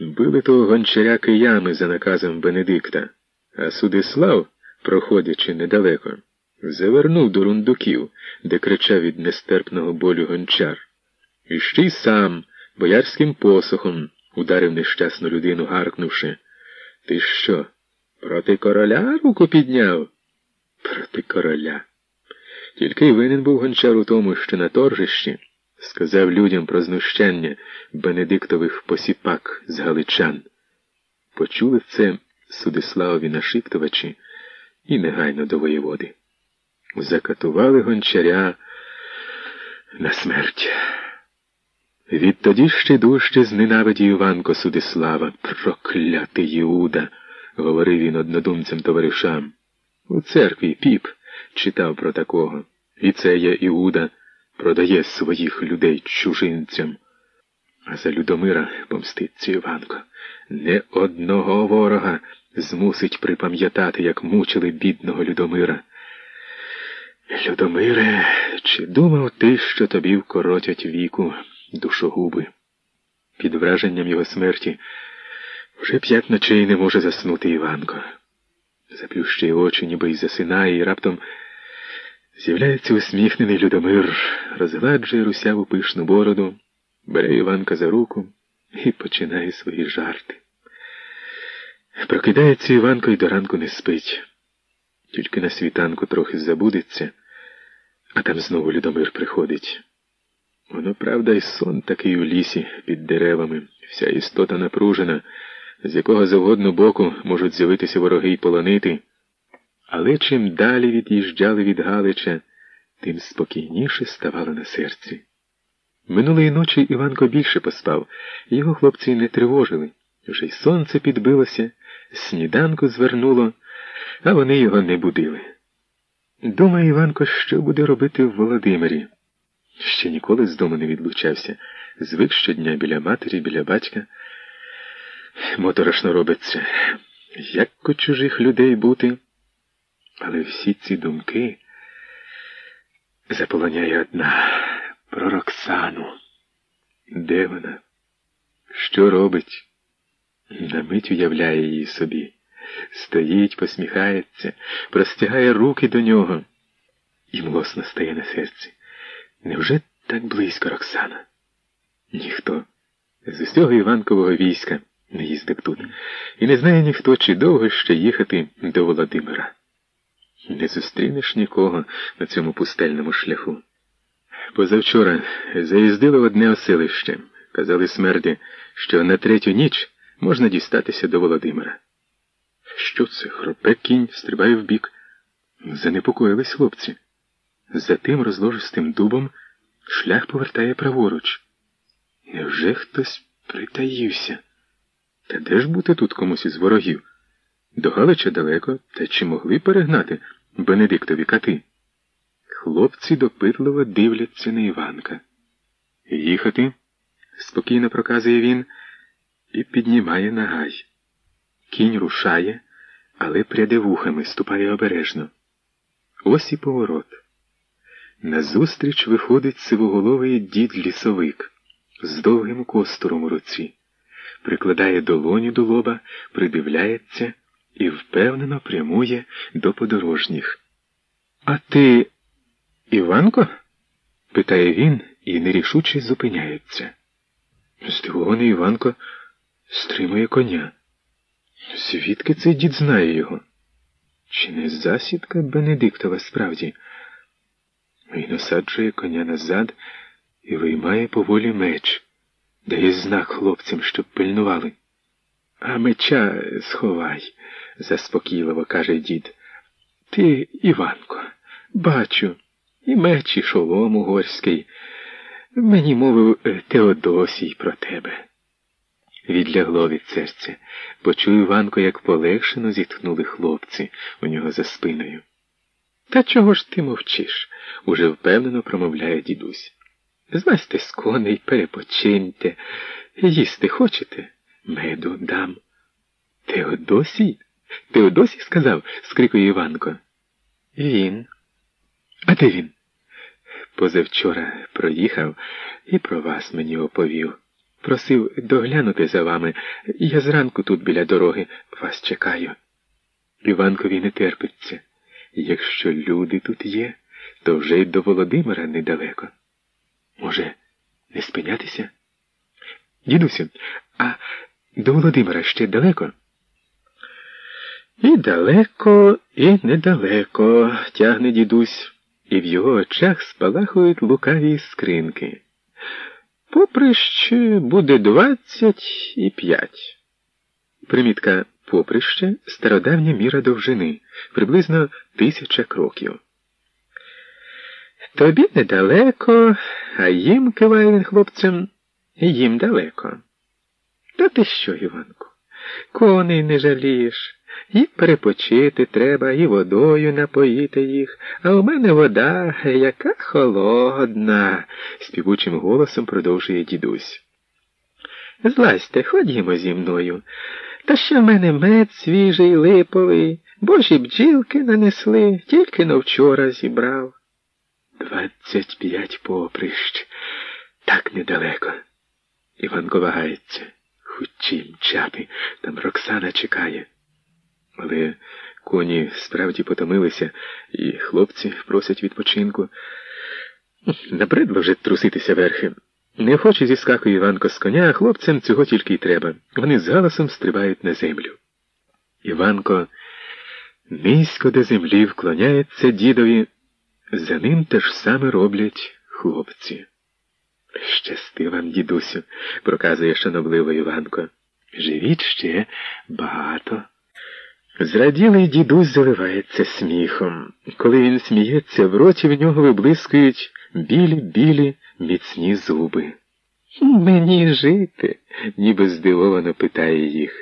Били того гончаря киями за наказом Бенедикта, а Судислав, проходячи недалеко, завернув до рундуків, де кричав від нестерпного болю гончар. І ще й сам боярським посохом ударив нещасну людину, гаркнувши. Ти що, проти короля руку підняв? Проти короля. Тільки й винен був гончар у тому, що на торжищі сказав людям про знущання Бенедиктових посіпак з галичан. Почули це Судиславові нашиптувачі і негайно до воєводи. Закатували гончаря на смерть. Відтоді ще дужче зненавидів Іванко Судислава, проклятий Іуда, говорив він однодумцям товаришам. У церкві піп читав про такого. І це є Іуда продає своїх людей чужинцям. А за Людомира помститься Іванко. Не одного ворога змусить припам'ятати, як мучили бідного Людомира. Людомире, чи думав ти, що тобі вкоротять віку душогуби? Під враженням його смерті вже п'ять ночей не може заснути Іванко. Заплющує очі, ніби й засинає, і раптом з'являється усміхнений Людомир, розгладжує русяву пишну бороду, бере Іванка за руку і починає свої жарти. Прокидається Іванко і до ранку не спить. Тільки на світанку трохи забудеться, а там знову Людомир приходить. Воно, правда, й сон такий у лісі під деревами, вся істота напружена, з якого завгодно боку можуть з'явитися вороги й полонити. Але чим далі від'їжджали від Галича, тим спокійніше ставало на серці. Минулої ночі Іванко більше поспав, його хлопці не тривожили. Вже й сонце підбилося, сніданку звернуло, а вони його не будили. Думає Іванко, що буде робити в Володимирі. Ще ніколи з дому не відлучався, звик щодня біля матері, біля батька. Моторошно робиться, як у чужих людей бути. Але всі ці думки заполоняє одна про Роксану. Де вона? Що робить? На мить уявляє її собі. Стоїть, посміхається, простягає руки до нього і млосно стає на серці. Невже так близько Роксана? Ніхто з усього Іванкового війська не їздив тут, і не знає ніхто, чи довго ще їхати до Володимира. Не зустрінеш нікого на цьому пустельному шляху. Позавчора заїздили в одне оселище. Казали смерді, що на третю ніч можна дістатися до Володимира. Що це? Хропе кінь стрибає вбік. Занепокоїлись хлопці. За тим розложистим дубом шлях повертає праворуч. Невже хтось притаївся? Та де ж бути тут комусь із ворогів? До Галича далеко, та чи могли перегнати Бенедиктові кати? Хлопці допитливо дивляться на Іванка. Їхати, спокійно проказує він і піднімає нагай. Кінь рушає, але пряде вухами, ступає обережно. Ось і поворот. Назустріч виходить сивоголовий дід лісовик з довгим костуром у руці, прикладає долоню до лоба, придивляється і впевнено прямує до подорожніх. А ти, Іванко? питає він і нерішуче зупиняється. Здивований Іванко стримує коня. Звідки цей дід знає його? Чи не засідка Бенедиктова справді? Він осаджує коня назад і виймає поволі меч, дає знак хлопцям, щоб пильнували. А меча сховай, заспокійливо каже дід. Ти, Іванко, бачу, і меч, і шолом угорський. Мені мовив Теодосій про тебе. Відлягло від серця. Почув Іванко, як полегшено зітхнули хлопці у нього за спиною. Та чого ж ти мовчиш? уже впевнено промовляє дідусь. Злазьте з коней, перепочиньте. Їсти хочете? Меду дам. Теодосій? Теодосій сказав, скрикує Іванко. Він. А де він? Позавчора проїхав і про вас мені оповів. просив доглянути за вами. Я зранку тут біля дороги вас чекаю. Іванкові не терпиться. Якщо люди тут є, то вже й до Володимира недалеко. Може, не спинятися? Дідусю, а до Володимира ще далеко? І далеко, і недалеко, тягне дідусь, і в його очах спалахують лукаві скринки. Поприще буде двадцять і п'ять. Примітка поприще стародавня міра довжини, приблизно тисяча кроків. Тобі недалеко, а їм, киває він хлопцем, їм далеко. Та ти що, Іванку, коней не жалієш, їм перепочити треба і водою напоїти їх, а у мене вода яка холодна, співучим голосом продовжує дідусь. Злазьте, ходімо зі мною. Та ще в мене мед свіжий, липовий, божі бджілки нанесли, тільки но вчора зібрав. Двадцять п'ять поприщ. Так недалеко. Іванко вагається. Хучі мчати, там Роксана чекає. Але коні справді потомилися, і хлопці просять відпочинку. Набридло вже труситися верхи. Неохоче зіскакує Іванко з коня, а хлопцям цього тільки й треба. Вони з галасом стрибають на землю. Іванко низько до землі вклоняється дідові. За ним те ж саме роблять хлопці. Щасти вам, дідусю, проказує шанобливо Іванко. Живіть ще багато. Зраділий дідусь заливається сміхом. Коли він сміється, в роті в нього виблискують білі-білі міцні зуби. Мені жити, ніби здивовано питає їх.